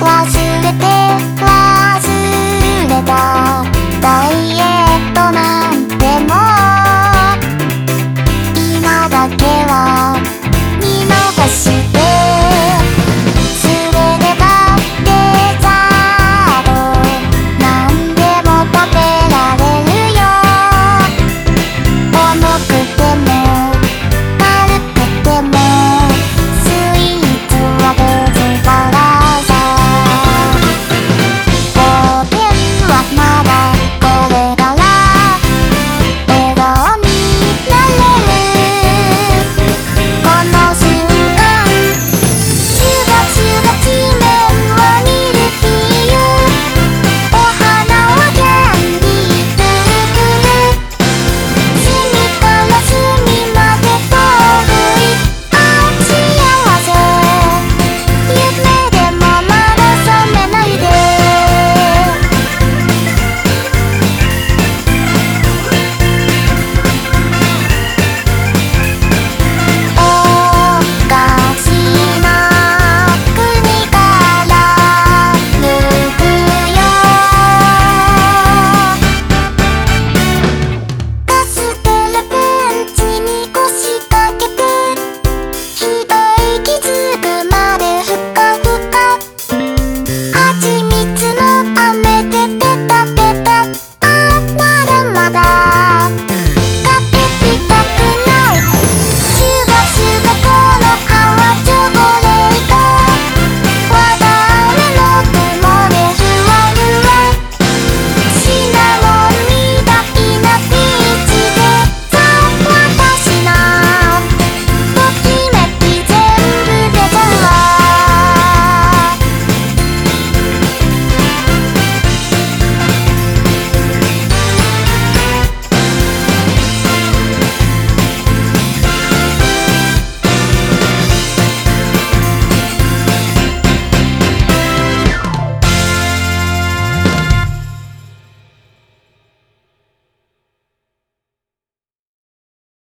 忘れて忘れた